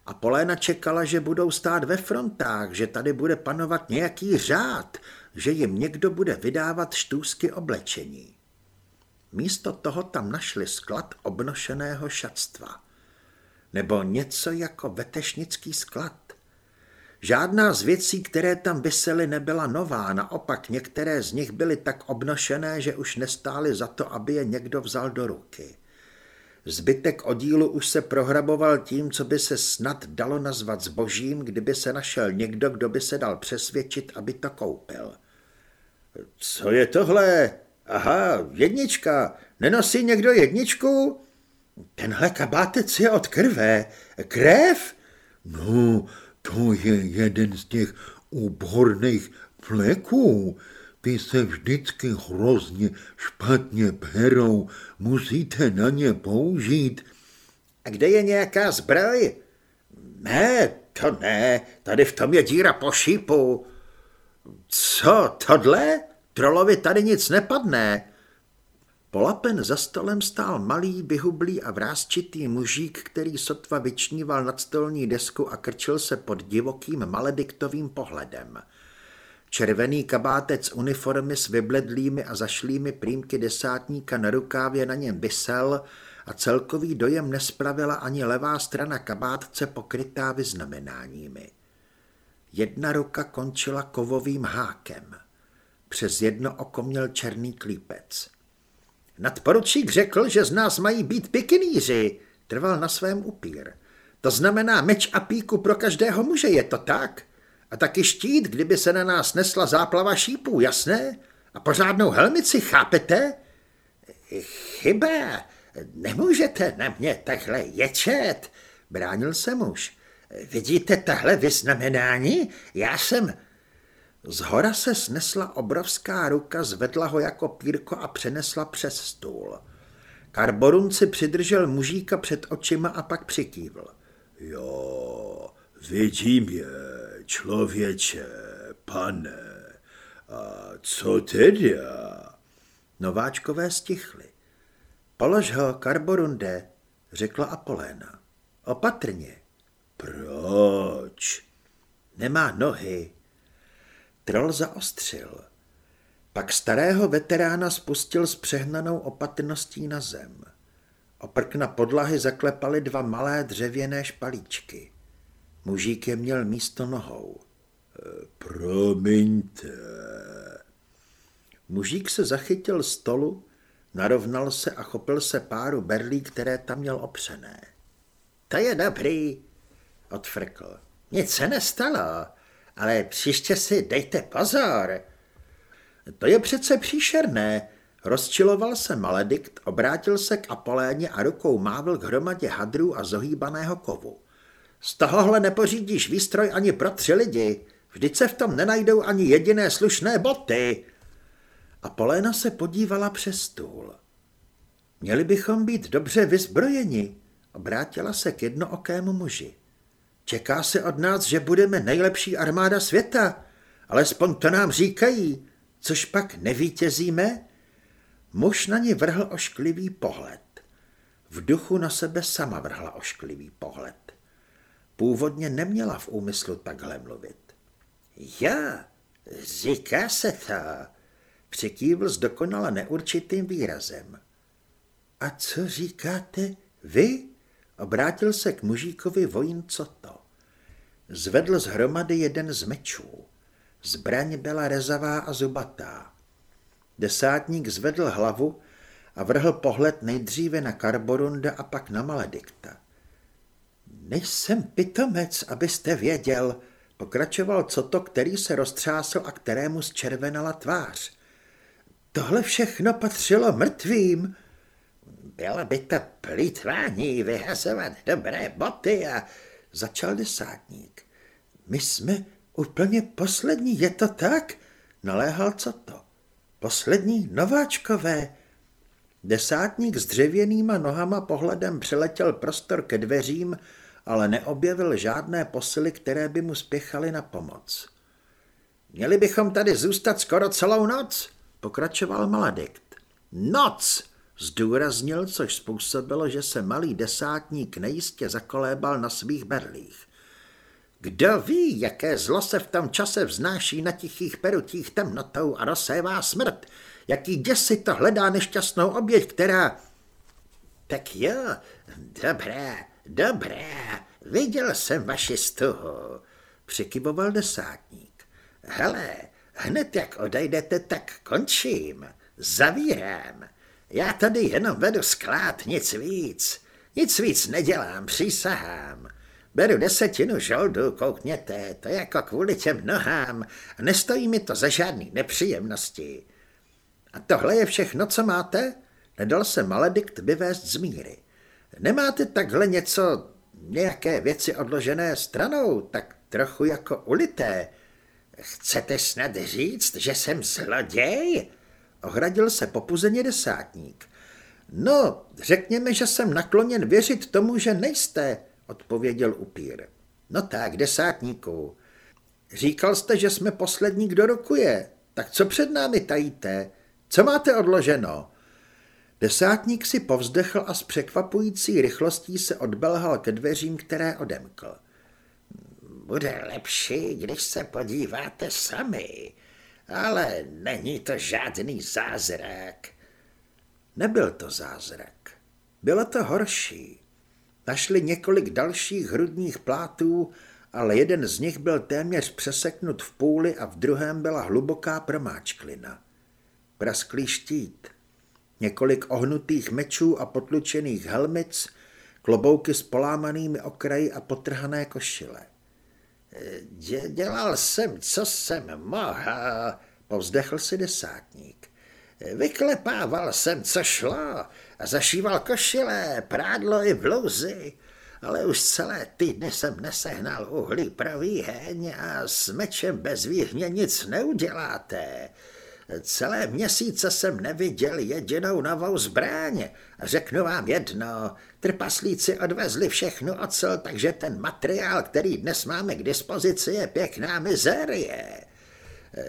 A Poléna čekala, že budou stát ve frontách, že tady bude panovat nějaký řád, že jim někdo bude vydávat štůzky oblečení. Místo toho tam našli sklad obnošeného šatstva. Nebo něco jako vetešnický sklad. Žádná z věcí, které tam vysely, nebyla nová, naopak některé z nich byly tak obnošené, že už nestály za to, aby je někdo vzal do ruky. Zbytek oddílu už se prohraboval tím, co by se snad dalo nazvat zbožím, kdyby se našel někdo, kdo by se dal přesvědčit, aby to koupil. Co je tohle? Aha, jednička. Nenosí někdo jedničku? Tenhle kabátec je od krve. Krev? No, to je jeden z těch úborných fleků. Ty se vždycky hrozně špatně perou, musíte na ně použít. A kde je nějaká zbroj? Ne, to ne, tady v tom je díra po šípu. Co, tohle? Trolovi tady nic nepadne. Polapen za stolem stál malý, vyhublý a vrázčitý mužík, který sotva vyčníval nad stolní desku a krčil se pod divokým malediktovým pohledem. Červený kabátec uniformy s vybledlými a zašlými prýmky desátníka na rukávě na něm vysel a celkový dojem nespravila ani levá strana kabátce pokrytá vyznamenáními. Jedna ruka končila kovovým hákem. Přes jedno oko měl černý klípec. Nadporučík řekl, že z nás mají být pikiníři, trval na svém upír. To znamená meč a píku pro každého muže, je to tak? A taky štít, kdyby se na nás nesla záplava šípů, jasné? A pořádnou helmici, chápete? Chyba, nemůžete na mě takhle ječet, bránil se muž. Vidíte tahle vyznamenání? Já jsem... Z hora se snesla obrovská ruka, zvedla ho jako pírko a přenesla přes stůl. Karborun si přidržel mužíka před očima a pak přikývl. Jo, vidím je, člověče, pane. A co tedy? Nováčkové stichli. Polož ho, Karborunde, řekla Apoléna. Opatrně. Proč? Nemá nohy, Troll zaostřil. Pak starého veterána spustil s přehnanou opatrností na zem. Oprkna podlahy zaklepaly dva malé dřevěné špalíčky. Mužík je měl místo nohou. Promiňte. Mužík se zachytil stolu, narovnal se a chopil se páru berlí, které tam měl opřené. To je dobrý, odfrkl. Nic se nestalo ale příště si dejte pozor. To je přece příšerné. Rozčiloval se Maledikt, obrátil se k Apoléně a rukou mávl k hromadě hadrů a zohýbaného kovu. Z tohohle nepořídíš výstroj ani pro tři lidi. Vždyť se v tom nenajdou ani jediné slušné boty. Apoléna se podívala přes stůl. Měli bychom být dobře vyzbrojeni, obrátila se k jednookému muži. Čeká se od nás, že budeme nejlepší armáda světa, alespoň to nám říkají, což pak nevítězíme? Muž na ní vrhl ošklivý pohled. V duchu na sebe sama vrhla ošklivý pohled. Původně neměla v úmyslu takhle mluvit. Já, říká se to, přikývl s dokonale neurčitým výrazem. A co říkáte vy? Obrátil se k mužíkovi vojín to. Zvedl z hromady jeden z mečů. Zbraň byla rezavá a zubatá. Desátník zvedl hlavu a vrhl pohled nejdříve na Karborunda a pak na Maledikta. Nejsem pitomec, abyste věděl, pokračoval to, který se roztřásl a kterému zčervenala tvář. Tohle všechno patřilo mrtvým. Bylo by to plítvání vyhazovat dobré boty a začal desátník. My jsme úplně poslední, je to tak? Naléhal co to? Poslední nováčkové. Desátník s dřevěnýma nohama pohledem přeletěl prostor ke dveřím, ale neobjevil žádné posily, které by mu spěchaly na pomoc. Měli bychom tady zůstat skoro celou noc, pokračoval Maledikt. Noc, zdůraznil, což způsobilo, že se malý desátník nejistě zakolébal na svých berlích. Kdo ví, jaké zlo se v tom čase vznáší na tichých perutích temnotou a rozsévá smrt, jaký děs si to hledá nešťastnou oběť, která... Tak jo, dobré, dobré, viděl jsem vaši stuhu, přikyvoval desátník. Hele, hned jak odejdete, tak končím, zavírám. Já tady jenom vedu sklad, nic víc. Nic víc nedělám, přísahám. Beru desetinu žoldu, koukněte, to je jako kvůli těm nohám a nestojí mi to za žádný nepříjemnosti. A tohle je všechno, co máte? Nedal se maledikt vyvést z míry. Nemáte takhle něco, nějaké věci odložené stranou, tak trochu jako ulité. Chcete snad říct, že jsem zloděj? Ohradil se popuzeně desátník. No, řekněme, že jsem nakloněn věřit tomu, že nejste, odpověděl upír. No tak, desátníku. Říkal jste, že jsme poslední, kdo rukuje. Tak co před námi tajíte? Co máte odloženo? Desátník si povzdechl a s překvapující rychlostí se odbelhal ke dveřím, které odemkl. Bude lepší, když se podíváte sami, ale není to žádný zázrak. Nebyl to zázrak. Bylo to horší. Našli několik dalších hrudních plátů, ale jeden z nich byl téměř přeseknut v půli a v druhém byla hluboká promáčklina. Prasklý štít, několik ohnutých mečů a potlučených helmic, klobouky s polámanými okraji a potrhané košile. Dělal jsem, co jsem mohl, povzdechl si desátník. Vyklepával jsem, co šlo, a zašíval košile, prádlo i blouzy, ale už celé týdny jsem nesehnal uhlí pro výheň a s mečem bez výhně nic neuděláte. Celé měsíce jsem neviděl jedinou novou zbraň. Řeknu vám jedno, trpaslíci odvezli všechno ocel, takže ten materiál, který dnes máme k dispozici, je pěkná mizérie.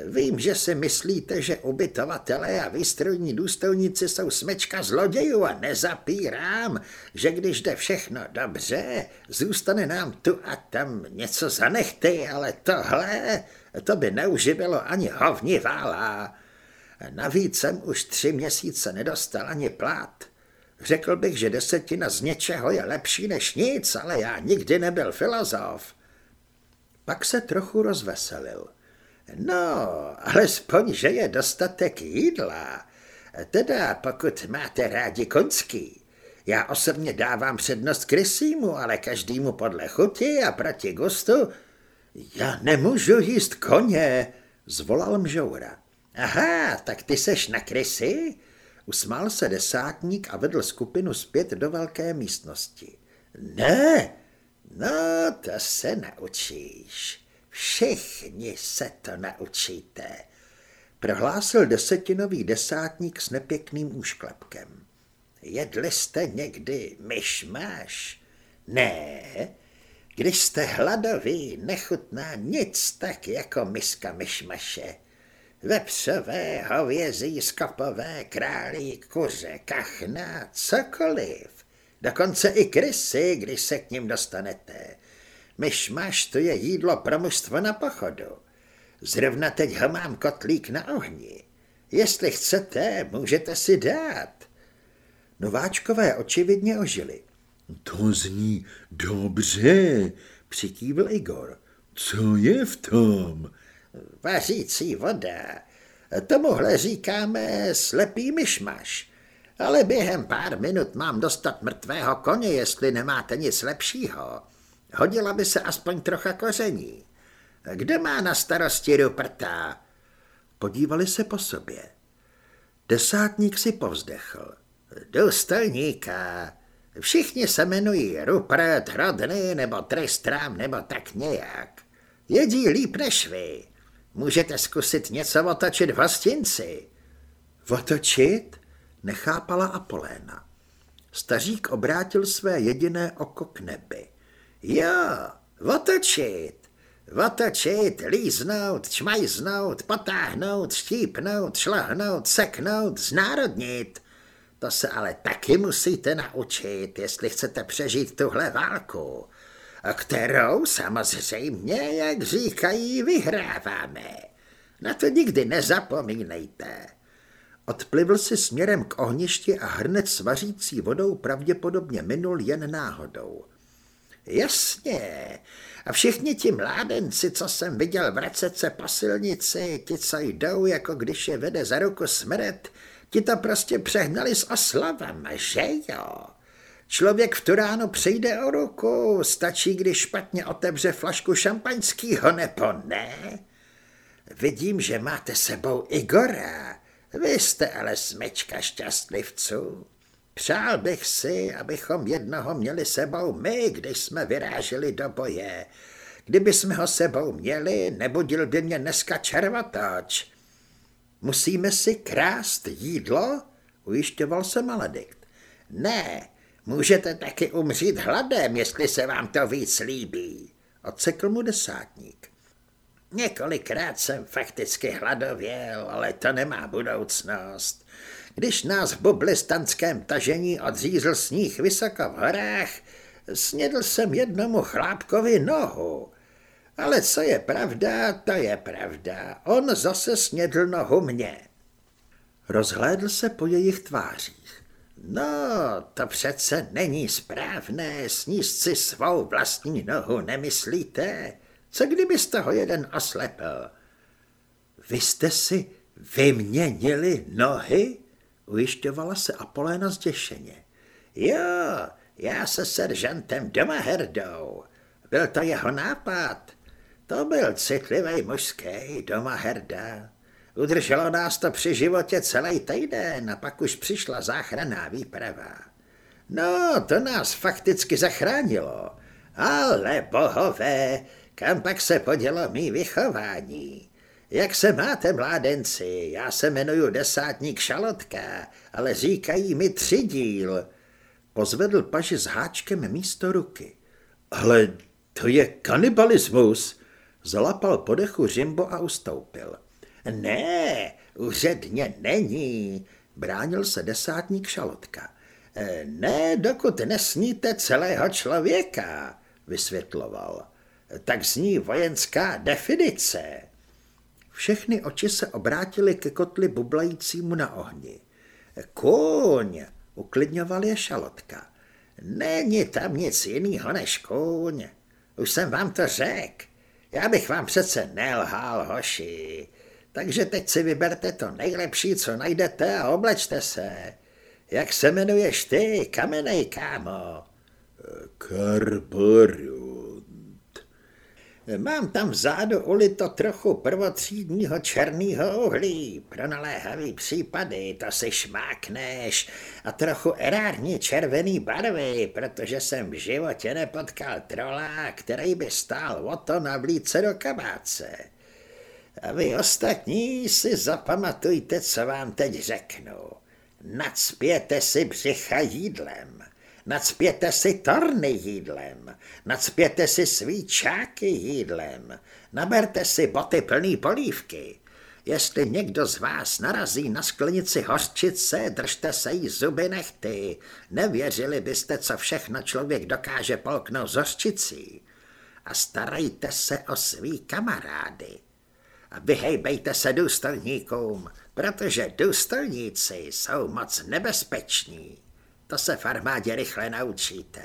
Vím, že si myslíte, že ubytovatelé a výstrojní důstojníci jsou smečka zlodějů a nezapírám, že když jde všechno dobře, zůstane nám tu a tam něco zanechty, ale tohle, to by neuživilo ani hovní vála. Navíc jsem už tři měsíce nedostal ani plát. Řekl bych, že desetina z něčeho je lepší než nic, ale já nikdy nebyl filozof. Pak se trochu rozveselil. No, alespoň, že je dostatek jídla. Teda, pokud máte rádi konský. Já osobně dávám přednost krysímu, ale každému podle chuti a proti gustu. Já nemůžu jíst koně, zvolal mžoura. Aha, tak ty seš na krysy? Usmál se desátník a vedl skupinu zpět do velké místnosti. Ne, no to se naučíš. Všichni se to naučíte, prohlásil desetinový desátník s nepěkným úšklepkem. Jedli jste někdy myšmáš? Ne, když jste hladoví, nechutná nic tak jako miska myšmaše. Vepřové, hovězí, skopové, králík, kuře, kachna, cokoliv. Dokonce i krysy, když se k ním dostanete. Myšmaš to je jídlo pro mužstvo na pochodu. Zrovna teď ho mám kotlík na ohni. Jestli chcete, můžete si dát. Nováčkové očividně ožili. To zní dobře, přikývil Igor. Co je v tom? Vařící voda. Tomuhle říkáme slepý myšmaš. Ale během pár minut mám dostat mrtvého koně, jestli nemáte nic lepšího. Hodila by se aspoň trocha koření. Kdo má na starosti ruprta? Podívali se po sobě. Desátník si povzdechl. Důstojníka. Všichni se jmenují Rupert, Rodny nebo Tristram nebo tak nějak. Jedí líp než vy. Můžete zkusit něco otočit v hostinci. Otočit? Nechápala Apoléna. Stařík obrátil své jediné oko k nebi. Jo, otočit. Otočit, líznout, čmajznout, potáhnout, štípnout, šlahnout, seknout, znárodnit. To se ale taky musíte naučit, jestli chcete přežít tuhle válku, kterou samozřejmě, jak říkají, vyhráváme. Na to nikdy nezapomínejte. Odplivl si směrem k ohništi a hrnec s vařící vodou pravděpodobně minul jen náhodou. Jasně, a všichni ti mládenci, co jsem viděl vracet se po silnici, ti, co jdou, jako když je vede za ruku smrt, ti to prostě přehnali s oslavama, že jo? Člověk v Turánu přijde o ruku, stačí, když špatně otevře flašku šampaňského, nebo ne? Vidím, že máte sebou Igora. Vy jste ale smečka šťastlivců. Přál bych si, abychom jednoho měli sebou my, když jsme vyráželi do boje. Kdyby jsme ho sebou měli, nebudil by mě dneska červotoč. Musíme si krást jídlo? Ujišťoval se Maledikt. Ne, můžete taky umřít hladem, jestli se vám to víc líbí. Odsekl mu desátník. Několikrát jsem fakticky hladověl, ale to nemá budoucnost. Když nás v bublistanském tažení odřízl sníh vysoko v horách, snědl jsem jednomu chlápkovi nohu. Ale co je pravda, to je pravda. On zase snědl nohu mě. Rozhlédl se po jejich tvářích. No, to přece není správné, sníst si svou vlastní nohu, nemyslíte? Co kdybyste ho jeden oslepil? Vy jste si vyměnili nohy? Ujišťovala se Apoléna zděšeně. Jo, já se seržantem doma herdou. Byl to jeho nápad. To byl citlivý mužský doma herda. Udrželo nás to při životě celý týden a pak už přišla záchranná výprava. No, to nás fakticky zachránilo. Ale bohové, kam pak se podělo mý vychování? Jak se máte, mládenci? Já se jmenuji desátník Šalotka, ale říkají mi tři díl. Pozvedl paži s háčkem místo ruky. Ale to je kanibalismus, zalapal podechu Řimbo a ustoupil. Ne, úředně není, bránil se desátník Šalotka. E, ne, dokud nesníte celého člověka, vysvětloval. Tak zní vojenská definice. Všechny oči se obrátily ke kotli bublajícímu na ohni. Kůň, uklidňoval je šalotka. Není tam nic jiného než kůň. Už jsem vám to řekl. Já bych vám přece nelhal, hoši. Takže teď si vyberte to nejlepší, co najdete a oblečte se. Jak se jmenuješ ty, kamenej kámo? Karboru. Mám tam vzadu ulito trochu prvotřídního černého uhlí. Pro naléhavý případy to si šmákneš. A trochu erární červený barvy, protože jsem v životě nepotkal trola, který by stál o to navlít se do kabáce. A vy ostatní si zapamatujte, co vám teď řeknu. Nacpěte si břicha jídlem. Nacpěte si torny jídlem, nacpěte si svíčáky jídlem, naberte si boty plný polívky. Jestli někdo z vás narazí na sklenici hořčice, držte se jí zuby nechty. Nevěřili byste, co všechno člověk dokáže polknout z hořčicí. A starejte se o svý kamarády. A vyhejbejte se důstojníkům, protože důstojníci jsou moc nebezpeční. To se v armádě rychle naučíte.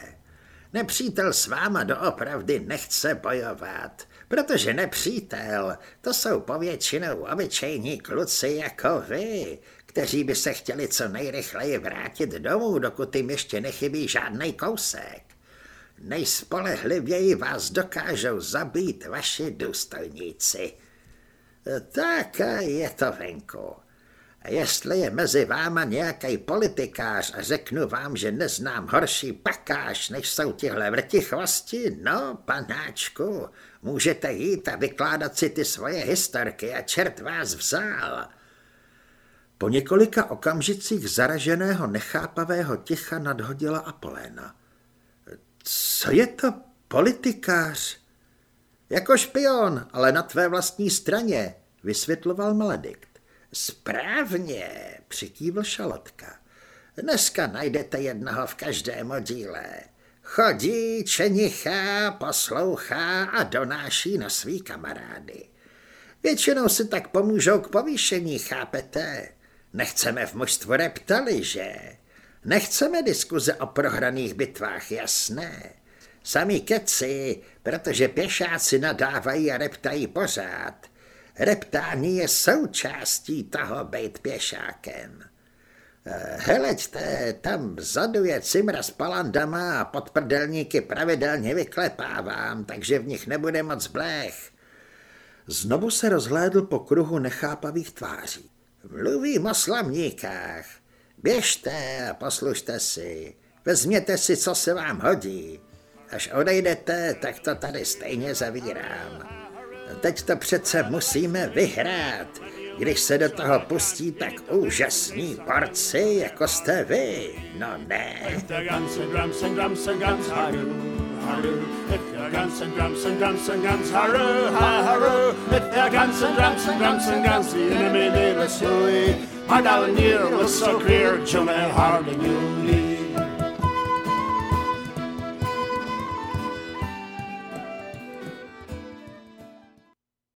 Nepřítel s váma doopravdy nechce bojovat, protože nepřítel to jsou povětšinou obyčejní kluci jako vy, kteří by se chtěli co nejrychleji vrátit domů, dokud jim ještě nechybí žádný kousek. Nejspolehlivěji vás dokážou zabít vaši důstojníci. Tak je to venku. Jestli je mezi váma nějaký politikář a řeknu vám, že neznám horší pakáž, než jsou tihle vrtichvosti, no, panáčku, můžete jít a vykládat si ty svoje historky a čert vás vzal. Po několika okamžicích zaraženého nechápavého ticha nadhodila Apoléna. Co je to politikář? Jako špion, ale na tvé vlastní straně, vysvětloval Maledikt. Správně, přikývl šalotka. Dneska najdete jednoho v každém díle. Chodí, čenichá, poslouchá a donáší na svý kamarády. Většinou si tak pomůžou k povýšení, chápete? Nechceme v mužstvu reptali, že? Nechceme diskuze o prohraných bitvách, jasné. Sami keci, protože pěšáci nadávají a reptají pořád. Reptání je součástí toho být pěšákem. Eh, heleďte, tam vzadu je cimra s palandama a podprdelníky pravidelně vyklepávám, takže v nich nebude moc blech. Znovu se rozhlédl po kruhu nechápavých tváří. Mluvím o slamníkách. Běžte a poslušte si. Vezměte si, co se vám hodí. Až odejdete, tak to tady stejně zavírám. Teď to přece musíme vyhrát, když se do toho pustí tak úžasní porci, jako jste vy. No ne. My you look so clear, Jonah Harding, you need.